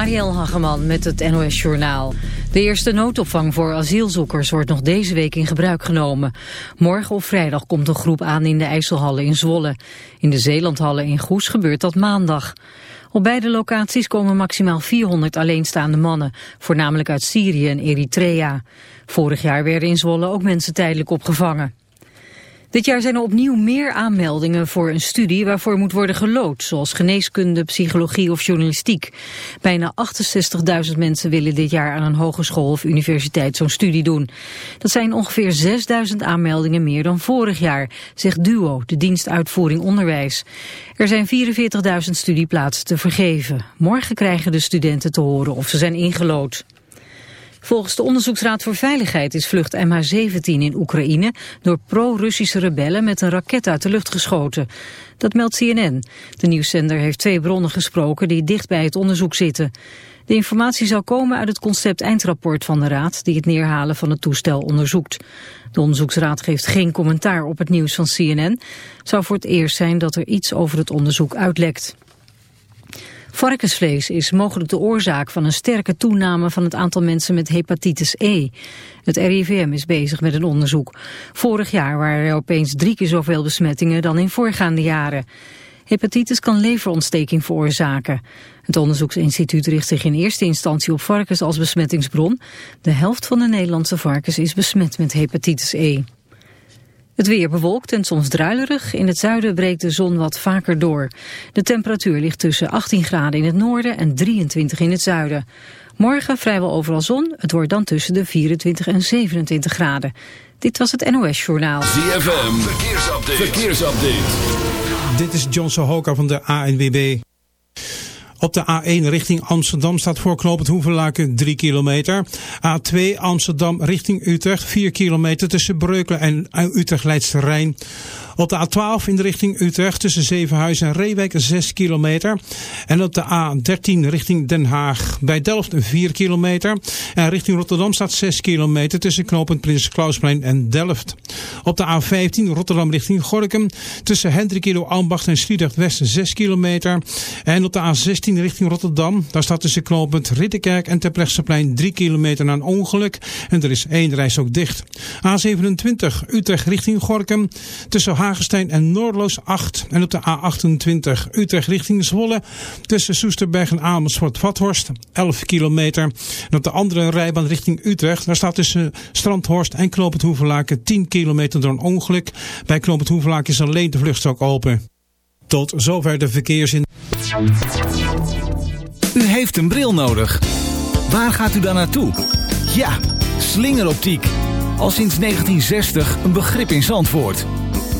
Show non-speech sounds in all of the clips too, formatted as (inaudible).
Marielle Hageman met het NOS Journaal. De eerste noodopvang voor asielzoekers wordt nog deze week in gebruik genomen. Morgen of vrijdag komt een groep aan in de IJsselhallen in Zwolle. In de Zeelandhallen in Goes gebeurt dat maandag. Op beide locaties komen maximaal 400 alleenstaande mannen, voornamelijk uit Syrië en Eritrea. Vorig jaar werden in Zwolle ook mensen tijdelijk opgevangen. Dit jaar zijn er opnieuw meer aanmeldingen voor een studie waarvoor moet worden gelood, zoals geneeskunde, psychologie of journalistiek. Bijna 68.000 mensen willen dit jaar aan een hogeschool of universiteit zo'n studie doen. Dat zijn ongeveer 6.000 aanmeldingen meer dan vorig jaar, zegt DUO, de dienst uitvoering onderwijs. Er zijn 44.000 studieplaatsen te vergeven. Morgen krijgen de studenten te horen of ze zijn ingelood. Volgens de Onderzoeksraad voor Veiligheid is vlucht MH17 in Oekraïne door pro-Russische rebellen met een raket uit de lucht geschoten. Dat meldt CNN. De nieuwszender heeft twee bronnen gesproken die dicht bij het onderzoek zitten. De informatie zou komen uit het concept eindrapport van de Raad die het neerhalen van het toestel onderzoekt. De onderzoeksraad geeft geen commentaar op het nieuws van CNN. Het zou voor het eerst zijn dat er iets over het onderzoek uitlekt. Varkensvlees is mogelijk de oorzaak van een sterke toename van het aantal mensen met hepatitis E. Het RIVM is bezig met een onderzoek. Vorig jaar waren er opeens drie keer zoveel besmettingen dan in voorgaande jaren. Hepatitis kan leverontsteking veroorzaken. Het onderzoeksinstituut richt zich in eerste instantie op varkens als besmettingsbron. De helft van de Nederlandse varkens is besmet met hepatitis E. Het weer bewolkt en soms druilerig. In het zuiden breekt de zon wat vaker door. De temperatuur ligt tussen 18 graden in het noorden en 23 in het zuiden. Morgen vrijwel overal zon. Het wordt dan tussen de 24 en 27 graden. Dit was het NOS Journaal. ZFM, verkeersupdate. verkeersupdate. Dit is John Sohoka van de ANWB. Op de A1 richting Amsterdam staat voor knooppunt Hoevelaken 3 kilometer. A2 Amsterdam richting Utrecht 4 kilometer tussen Breukelen en Utrecht Leidse Rijn. Op de A12 in de richting Utrecht tussen Zevenhuizen en Reewijk 6 kilometer. En op de A13 richting Den Haag bij Delft 4 kilometer. En richting Rotterdam staat 6 kilometer tussen knooppunt Prins Klausplein en Delft. Op de A15 Rotterdam richting Gorkum tussen Hendrikilo Ambacht en Sliedrecht West 6 kilometer. En op de A16 richting Rotterdam, daar staat tussen knooppunt Ridderkerk en Terbrechtseplein 3 kilometer na een ongeluk. En er is één reis ook dicht. A27 Utrecht richting Gorkum tussen Hagestein en Noordloos 8. En op de A28 Utrecht richting Zwolle tussen Soesterberg en Amersfoort-Vathorst 11 kilometer. En op de andere rijbaan richting Utrecht, daar staat tussen Strandhorst en Knoopend Hoevelaken 10 kilometer door een ongeluk. Bij Knoopend Hoevelaken is alleen de vluchtstrook open. Tot zover de verkeersin. U heeft een bril nodig. Waar gaat u dan naartoe? Ja, slingeroptiek. Al sinds 1960 een begrip in Zandvoort.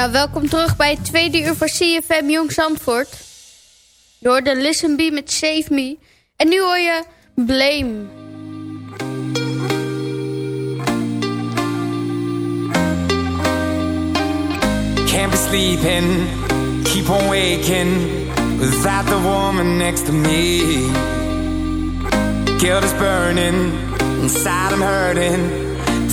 Ja, welkom terug bij het tweede uur van CFM Jong Zandvoort. Door de Listen Be met Save Me. En nu hoor je Blame. Can't be sleeping, keep on waking Without the woman next to me Guilt is burning, inside I'm hurting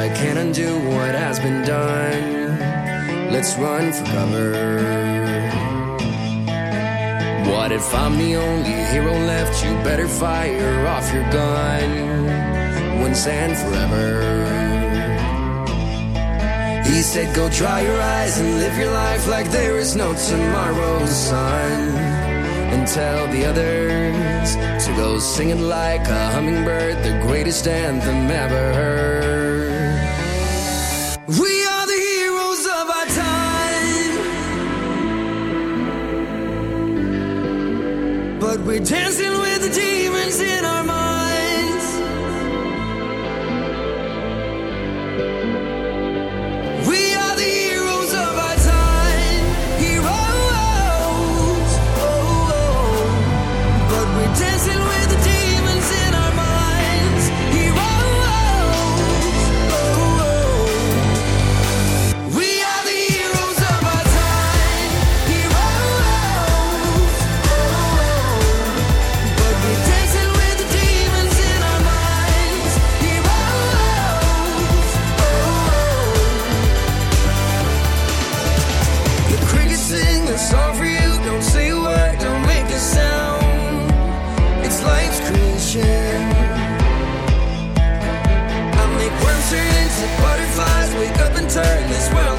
I can't undo what has been done. Let's run for cover. What if I'm the only hero left? You better fire off your gun once and forever. He said, Go dry your eyes and live your life like there is no tomorrow, son and tell the others to go singing like a hummingbird, the greatest anthem ever heard. But we're dancing worms turn into butterflies. Wake up and turn this world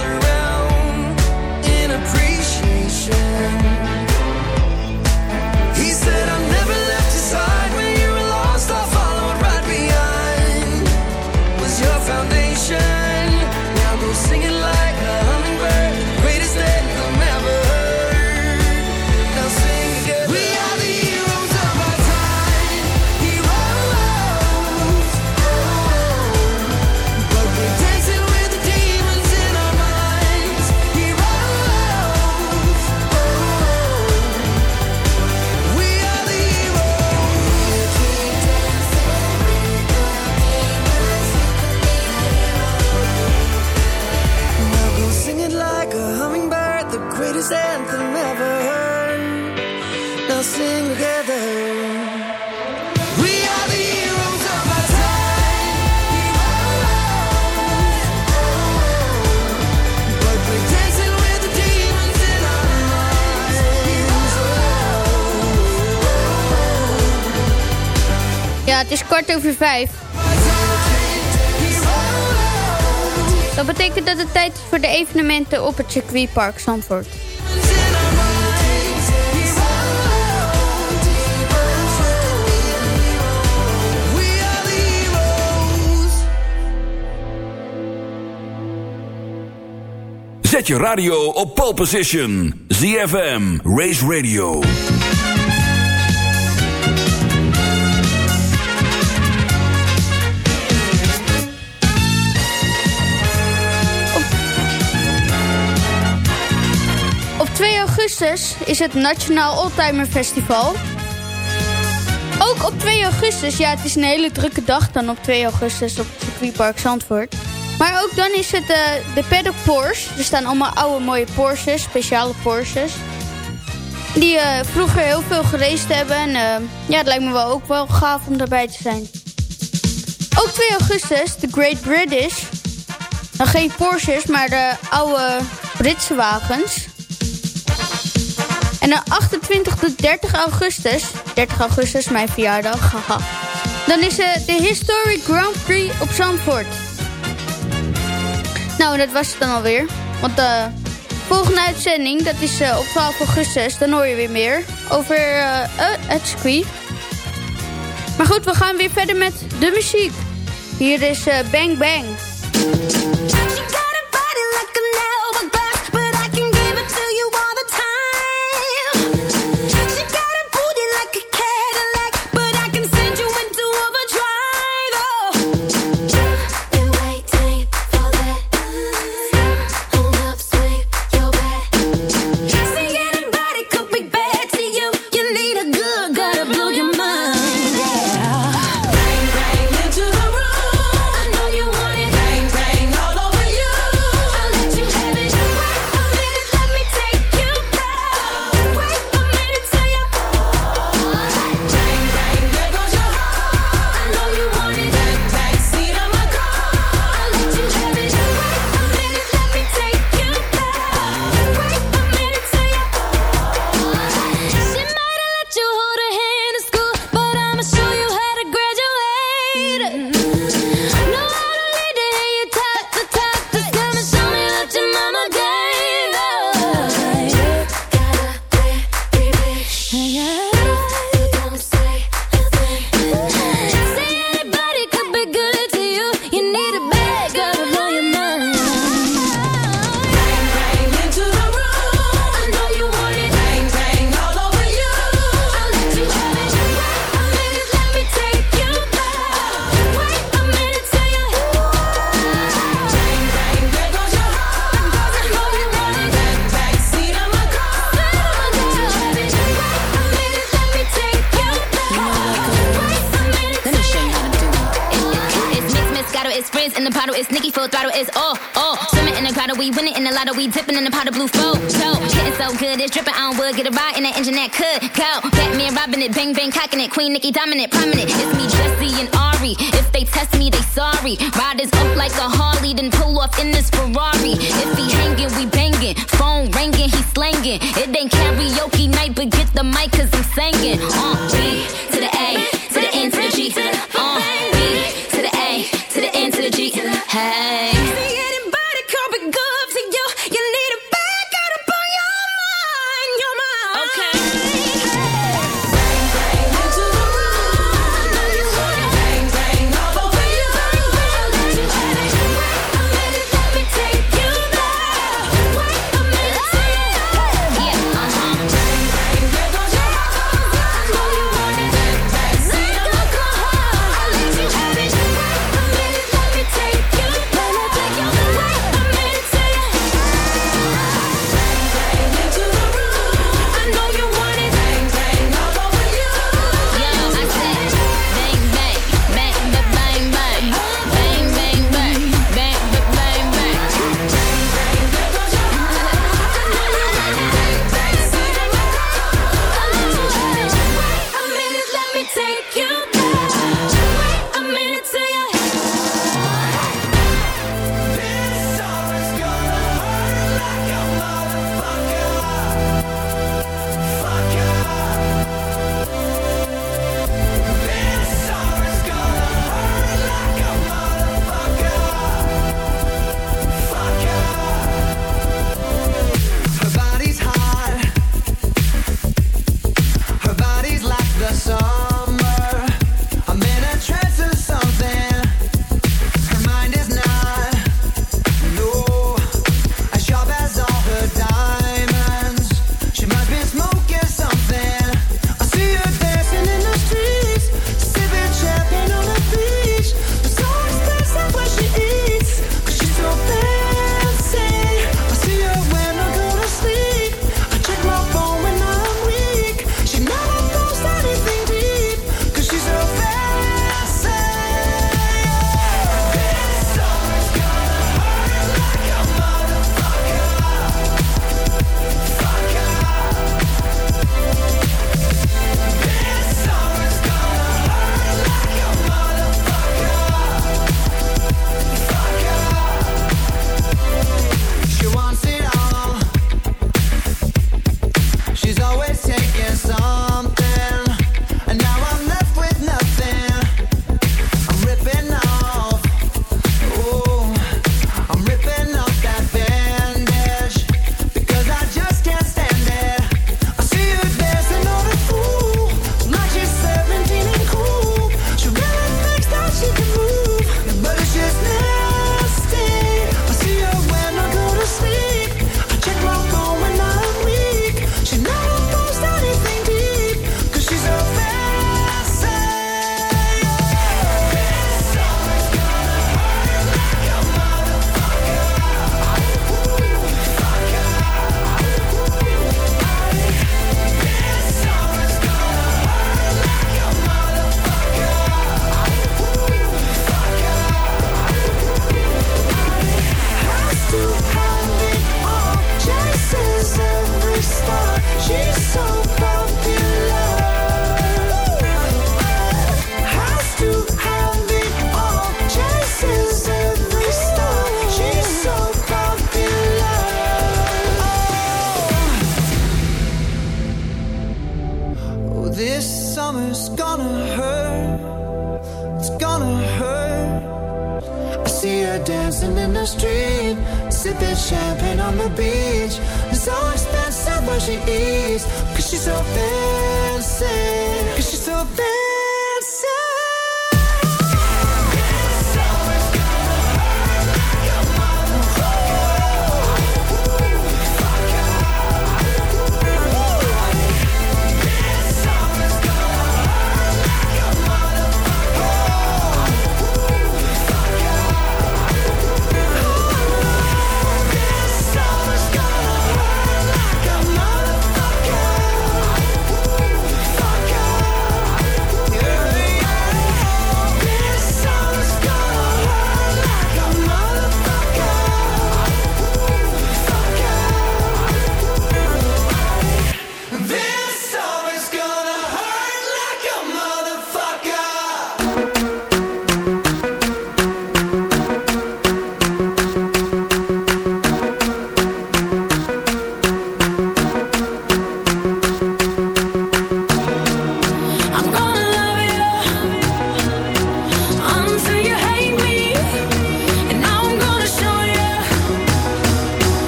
het is kwart over vijf. Dat betekent dat het tijd is voor de evenementen op het circuitpark Zandvoort. Zet je radio op pole position. ZFM, Race Radio. Is het Nationaal Oldtimer Festival. Ook op 2 augustus, ja het is een hele drukke dag dan op 2 augustus op het circuitpark Zandvoort. Maar ook dan is het eh, de Paddock Porsche. Er staan allemaal oude mooie Porsches, speciale Porsches. Die eh, vroeger heel veel geraced hebben. En eh, ja, het lijkt me wel ook wel gaaf om daarbij te zijn. Ook 2 augustus, de Great British. Dan geen Porsches, maar de oude Britse wagens. En dan 28 tot 30 augustus, 30 augustus mijn verjaardag, haha. Dan is uh, de Historic Grand Prix op Zandvoort. Nou, dat was het dan alweer. Want de uh, volgende uitzending, dat is uh, op 12 augustus, dan hoor je weer meer over uh, het circuit. Maar goed, we gaan weer verder met de muziek. Hier is Bang Bang. Dominant,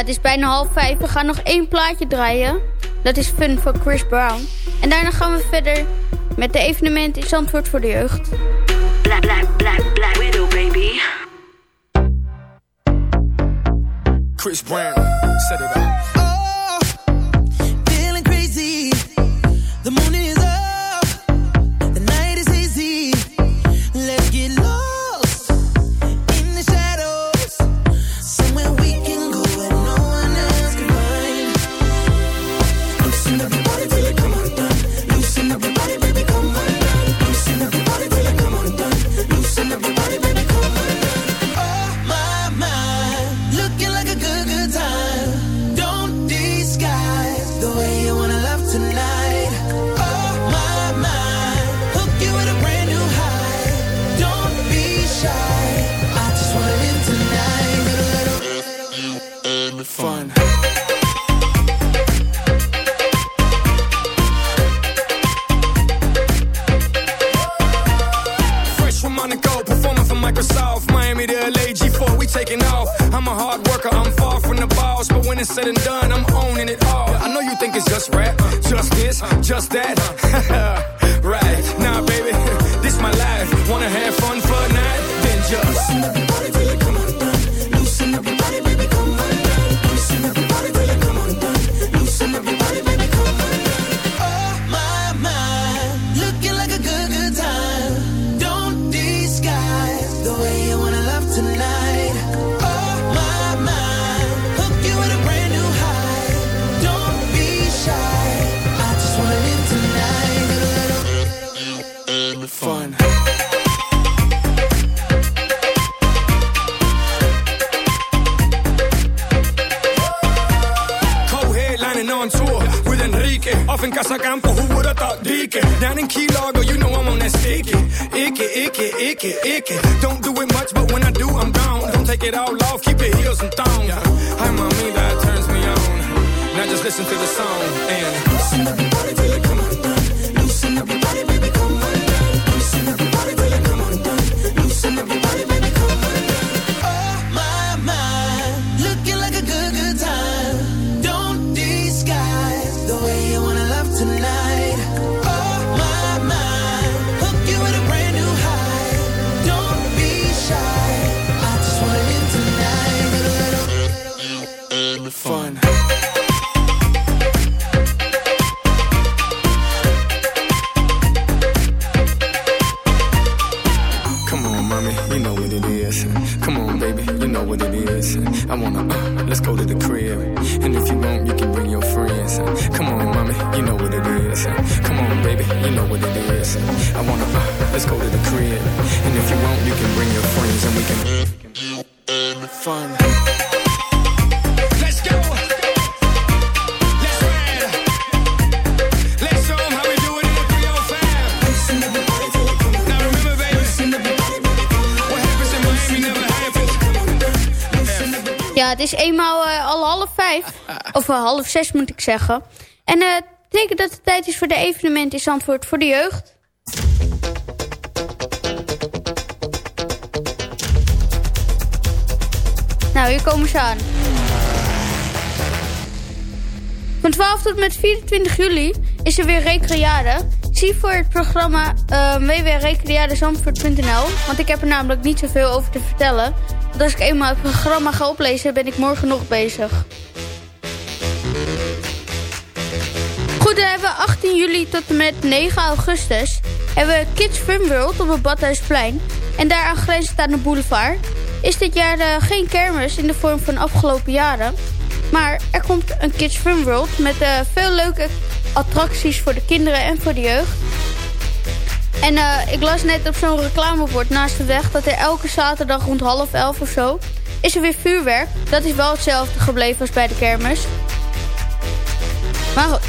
het is bijna half vijf. We gaan nog één plaatje draaien. Dat is Fun van Chris Brown. En daarna gaan we verder met de evenementen in Zandvoort voor de jeugd. Black, black, black, black widow, baby. Chris Brown, set it up. Off in Casacampo, who would've thought Dike? Down in Key Largo, you know I'm on that sticky. Icky, icky, icky, icky. Don't do it much, but when I do, I'm gone. Don't take it all off, keep your heels and thongs. Hi, mommy, that turns me on. Now just listen to the song and het is eenmaal eh, al half vijf. (laughs) Of eh, half zes moet ik zeggen. En eh, het betekent dat het tijd is voor de evenement in Zandvoort voor de jeugd. Nou, hier komen ze aan. Van 12 tot met 24 juli is er weer Recreade. Zie voor het programma uh, www.recreadezandvoort.nl Want ik heb er namelijk niet zoveel over te vertellen. Want als ik eenmaal het programma ga oplezen, ben ik morgen nog bezig. Goed, dan hebben we 18 juli tot en met 9 augustus... hebben we Kids Fun World op het Badhuisplein. En daaraan grenzend aan de boulevard... is dit jaar uh, geen kermis in de vorm van afgelopen jaren... Maar er komt een Kids Fun World met uh, veel leuke attracties voor de kinderen en voor de jeugd. En uh, ik las net op zo'n reclamebord naast de weg... dat er elke zaterdag rond half elf of zo... is er weer vuurwerk. Dat is wel hetzelfde gebleven als bij de kermis. Maar goed.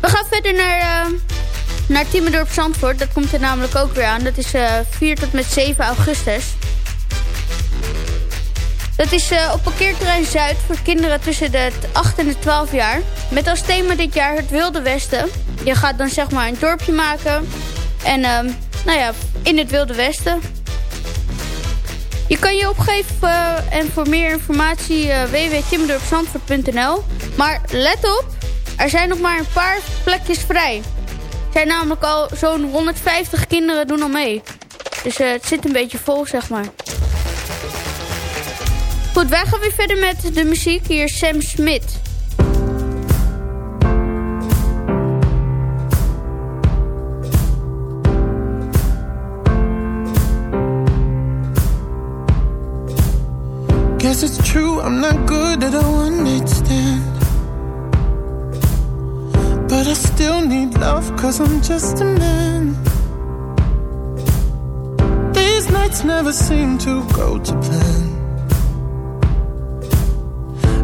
We gaan verder naar, uh, naar Timmendorp Zandvoort. Dat komt er namelijk ook weer aan. Dat is 4 tot met 7 augustus. Dat is uh, op parkeerterrein Zuid voor kinderen tussen de 8 en de 12 jaar. Met als thema dit jaar het Wilde Westen. Je gaat dan zeg maar een dorpje maken. En uh, nou ja, in het Wilde Westen. Je kan je opgeven uh, en voor meer informatie uh. Maar let op, er zijn nog maar een paar plekjes vrij. Er zijn namelijk al zo'n 150 kinderen doen al mee. Dus het zit een beetje vol zeg maar. Goed, wij gaan weer verder met de muziek. Hier Sam Smith. Guess it's true, I'm not good at a one night stand. But I still need love, cause I'm just a man. These nights never seem to go to plan.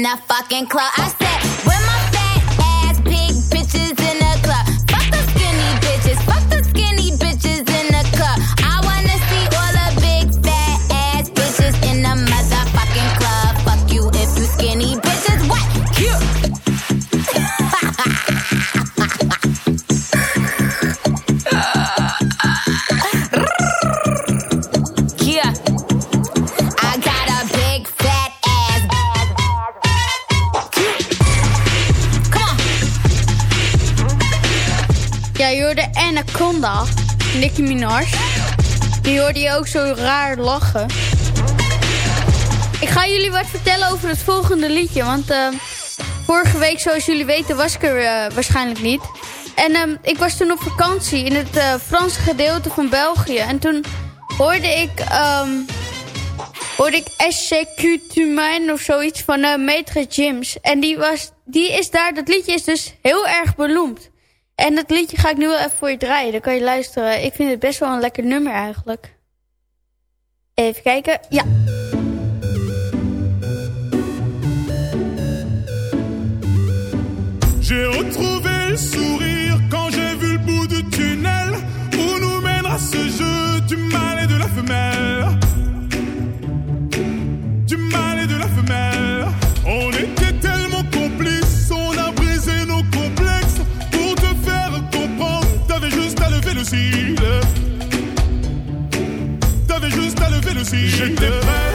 in the fucking club. I Donda, Nicki Minaj. Die hoorde je ook zo raar lachen. Ik ga jullie wat vertellen over het volgende liedje. Want ehm, vorige week, zoals jullie weten, was ik er eh, waarschijnlijk niet. En ehm, ik was toen op vakantie in het uh, Franse gedeelte van België. En toen hoorde ik, um, hoorde ik SCQ Tumain of zoiets van eh, uh, Maitre Jims. En die, was, die is daar, dat liedje is dus heel erg beroemd. En het liedje ga ik nu wel even voor je draaien. Dan kan je luisteren. Ik vind het best wel een lekker nummer eigenlijk. Even kijken. Ja. J'ai retrouvé le sourire quand j'ai vu le bout du tunnel Où nous mènera ce jeu du mâle de la femelle Du mâle de la femelle On est le ciel.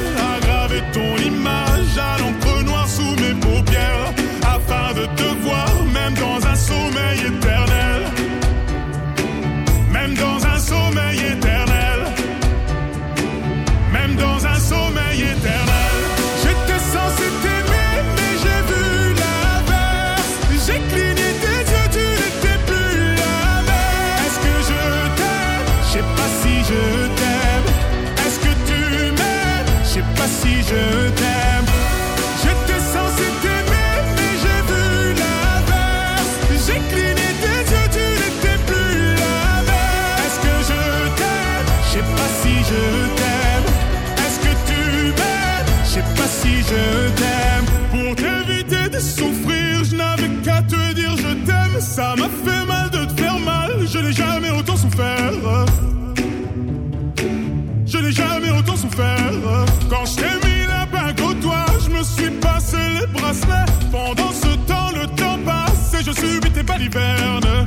Subis tes balivernes.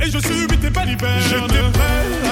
Et je subis tes balivernes. J'étais prêt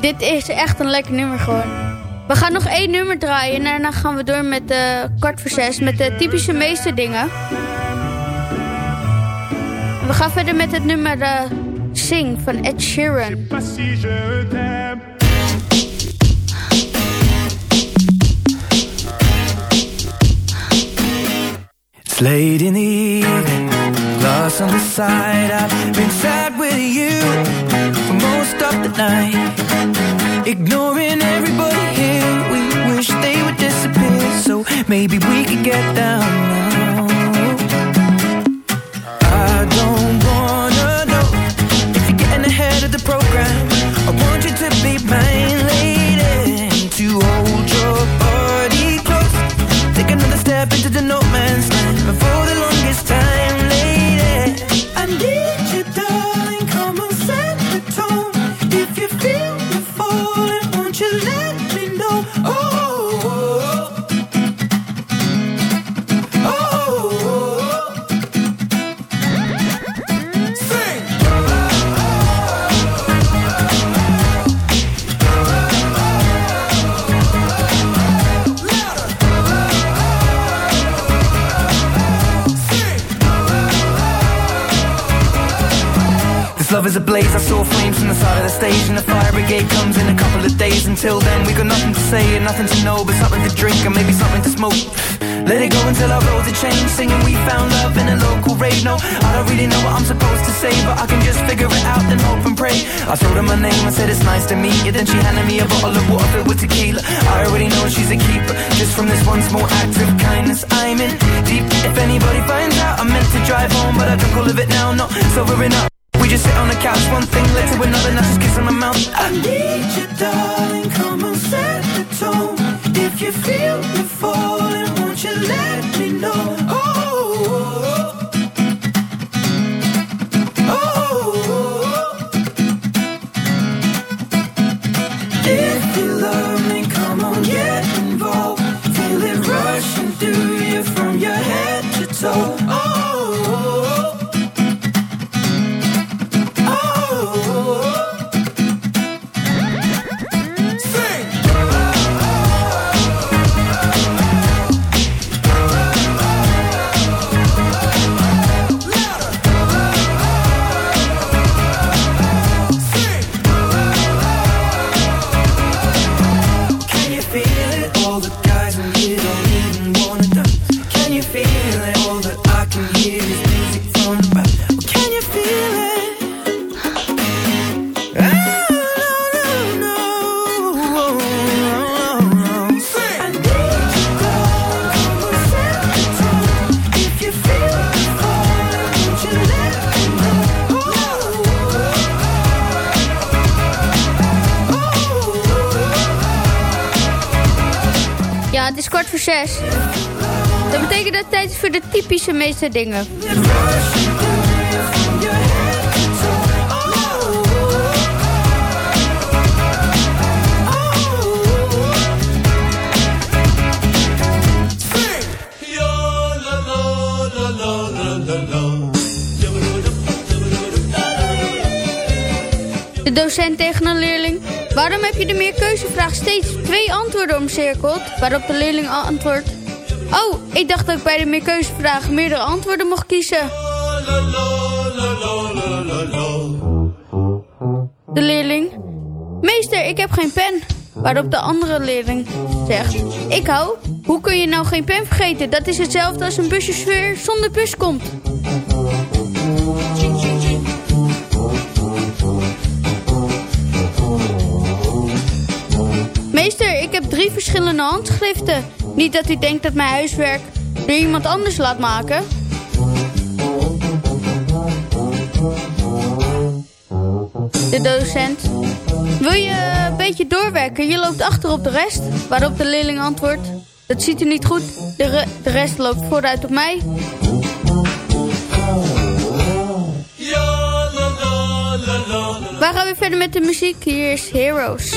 dit is echt een lekker nummer gewoon. We gaan nog één nummer draaien en daarna gaan we door met de kwart voor zes. Met de typische meesterdingen. We gaan verder met het nummer eh, Sing van Ed Sheeran. It's late in the lost on the side. I've been sad with you for most of the night. Ignoring everybody here, we wish they would disappear. So maybe we could get down now. I don't wanna know if you're getting ahead of the program. I want you to be my lady, to hold your body close. Take another step into the no I told her my name, I said it's nice to meet you. Then she handed me a bottle of water filled with tequila. I already know she's a keeper. Just from this one small act of kindness I'm in deep. If anybody finds out I meant to drive home But I drunk all of it now, not sobering up. We just sit on the couch, one thing led to another, now just kiss on my mouth. I need you, darling, de meeste dingen. De docent tegen een leerling. Waarom heb je de meerkeuzevraag steeds twee antwoorden omcirkeld? Waarop de leerling antwoordt. Oh, ik dacht dat ik bij de meerkeuzevraag meerdere antwoorden mocht kiezen. De leerling. Meester, ik heb geen pen. Waarop de andere leerling zegt. Ik hou. Hoe kun je nou geen pen vergeten? Dat is hetzelfde als een buschauffeur zonder bus komt. Meester, ik heb drie verschillende handschriften. Niet dat u denkt dat mijn huiswerk door iemand anders laat maken. De docent. Wil je een beetje doorwerken? Je loopt achter op de rest. Waarop de leerling antwoordt. Dat ziet er niet goed. De, de rest loopt vooruit op mij. Waar gaan we verder met de muziek? Hier is Heroes.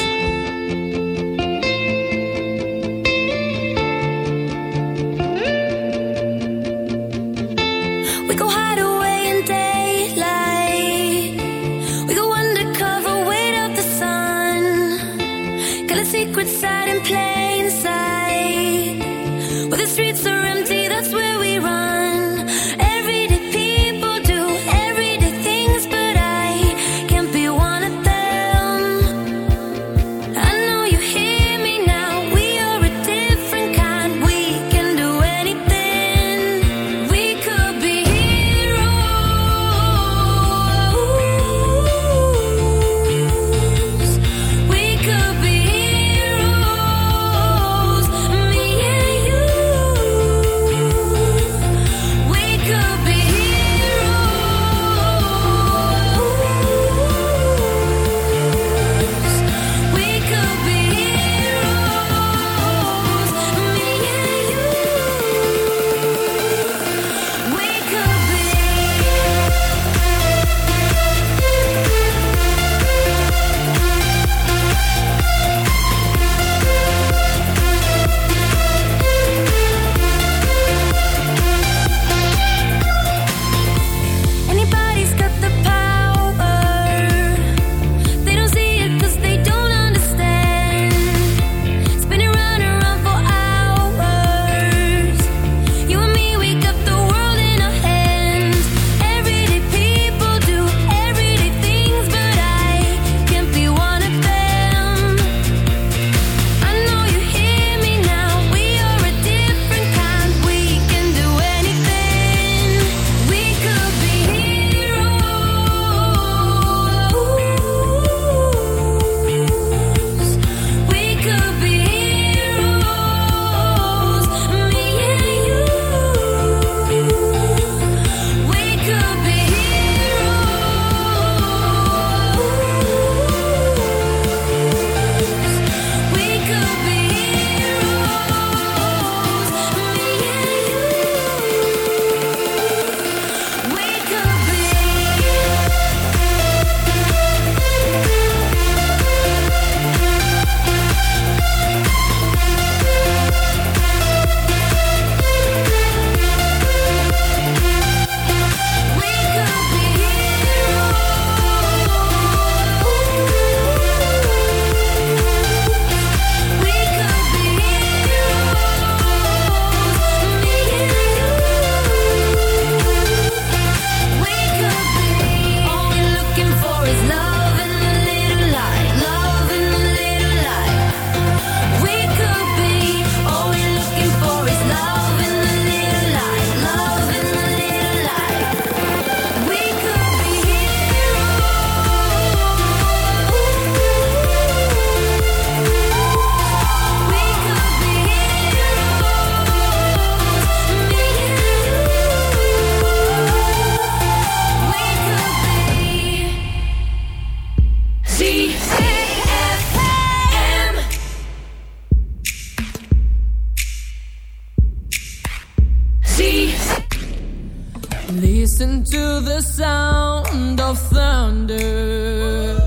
Listen to the sound of thunder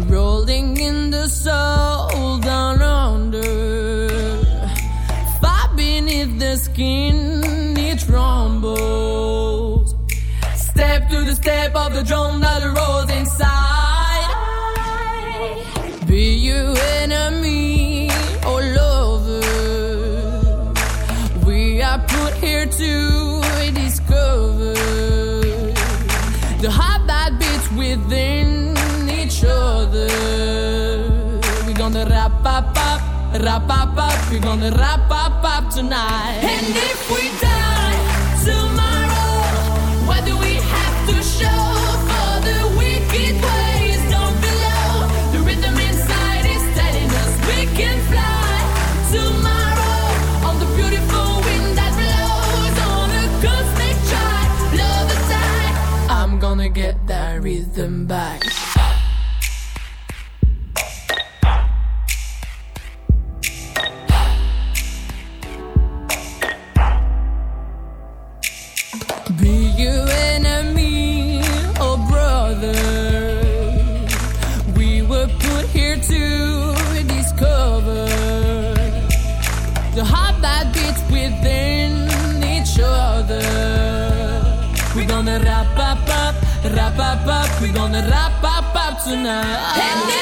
rolling in the soul down under. Far beneath the skin, it rumbles. Step to the step of the drum that rolls inside. Be you enemy or lover, we are put here to. we gonna rap, pop, pop tonight. And if we die. gonna rap, pop, pop tonight.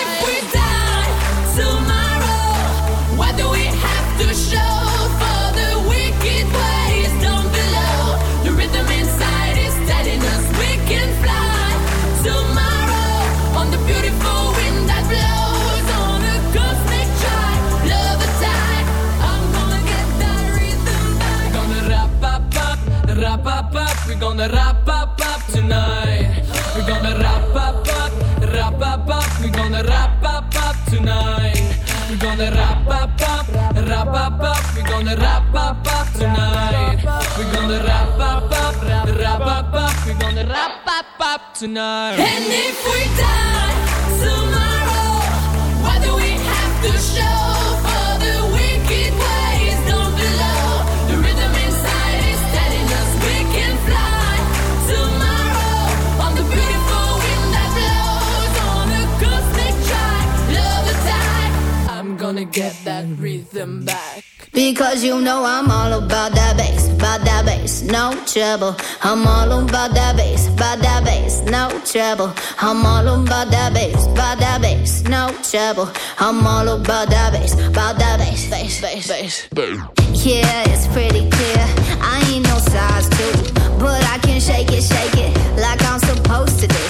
gonna rap up up, rap up up. We gonna rap up up tonight. We gonna rap up up, rap up up. We gonna rap up up tonight. And if we die. get that rhythm back. Because you know I'm all about that bass, about that bass, no trouble. I'm all about that bass, about that bass, no trouble. I'm all about that bass, about that bass, no trouble. I'm all about that bass, about that bass, bass, bass, bass. bass. Yeah, it's pretty clear. I ain't no size two, but I can shake it, shake it like I'm supposed to do.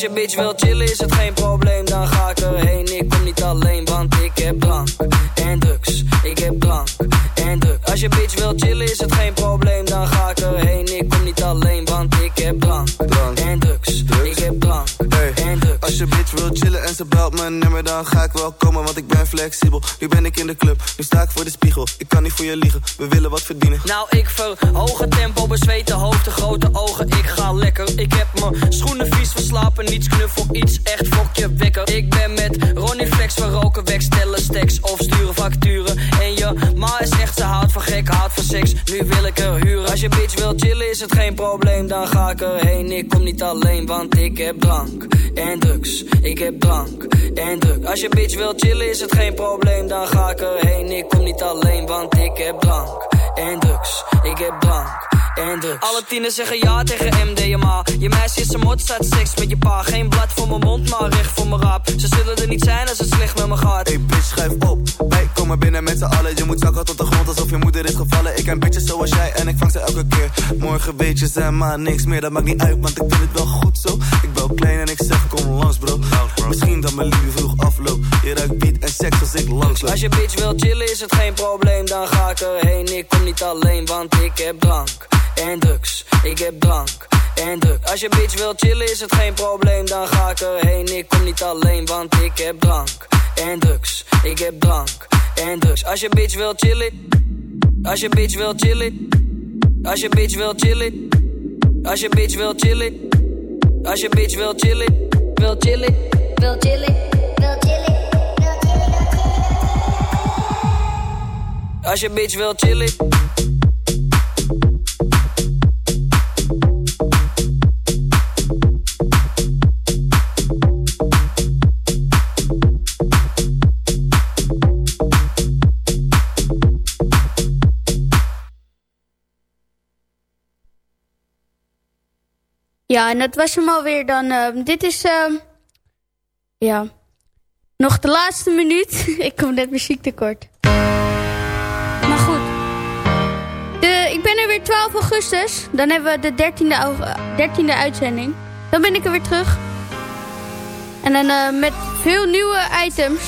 Als je bitch wil chillen is het geen probleem, dan ga ik erheen. Ik kom niet alleen, want ik heb drank en drugs. Ik heb drank en drugs. Als je bitch wil chillen is het geen probleem, dan ga ik erheen. Ik kom niet alleen, want ik heb drank, en drugs. Ik heb drank en drugs. Als je bitch wil chillen en ze belt mijn nummer, dan ga ik wel komen, want ik ben flexibel. Nu ben ik in de club, nu sta ik voor de spiegel. Ik niet voor je liegen, we willen wat verdienen. Nou, ik verhoog het tempo, bezweten hoofd, de grote ogen. Ik ga lekker. Ik heb mijn schoenen vies verslapen, niets knuffel, iets echt fokje wekker. Ik ben met Ronnie Flex, we roken weg, stellen stacks of sturen facturen. Ma is echt, ze houdt van gek, houdt van seks. Nu wil ik er huren. Als je bitch wil chillen, is het geen probleem, dan ga ik erheen. Ik kom niet alleen, want ik heb drank en drugs. Ik heb drank en drugs. Als je bitch wil chillen, is het geen probleem, dan ga ik erheen. Ik kom niet alleen, want ik heb drank en drugs. Ik heb drank. Alle tieners zeggen ja tegen MDMA. Je meisje is een mot, staat seks met je pa. Geen blad voor mijn mond, maar recht voor mijn raap. Ze zullen er niet zijn als het slecht met me gaat. Hey bitch, schrijf op. Komen binnen met z'n allen. Je moet zakken tot de grond alsof je moeder is gevallen. Ik ken bitches zoals jij en ik vang ze elke keer. Morgen weet je ze maar niks meer. Dat maakt niet uit, want ik vind het wel goed zo. Ik ben klein en ik zeg kom langs bro. Misschien dat mijn liefde vroeg afloopt. Je ruikt beat en seks als ik langs loop. Als je bitch wil chillen is het geen probleem, dan ga ik erheen. Ik kom niet alleen, want ik heb drank en drugs. Ik heb drank en drugs. Als je bitch wil chillen is het geen probleem, dan ga ik erheen. Ik kom niet alleen, want ik heb drank en drugs. Ik heb drank en drugs. Als je bitch wil chillen, als je bitch wil chillen, als je bitch wil chillen, als je bitch wil chillen, als je bitch wil chillen, wil chillen, wil chillen, wil chillen. Als je bitch wil chillen. Ja, en dat was hem alweer dan. eh, dit is, ehm, ja, nog de laatste minuut. (laughs) ik kom net muziek tekort. Maar goed. De, ik ben er weer 12 augustus. Dan hebben we de 13e, au- 13e uitzending. Dan ben ik er weer terug. En dan eh, met veel nieuwe items.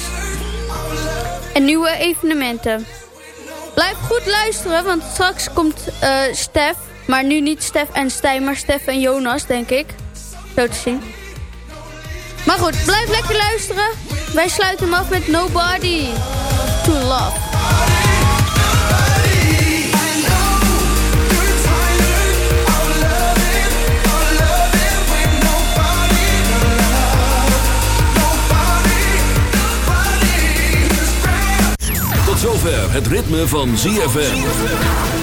En nieuwe evenementen. Blijf goed luisteren, want straks komt eh Stef. Maar nu niet Stef en Stijn, maar Stef en Jonas, denk ik. Zo te zien. Maar goed, blijf lekker luisteren. Wij sluiten hem af met Nobody to Love. Tot zover het ritme van ZFM.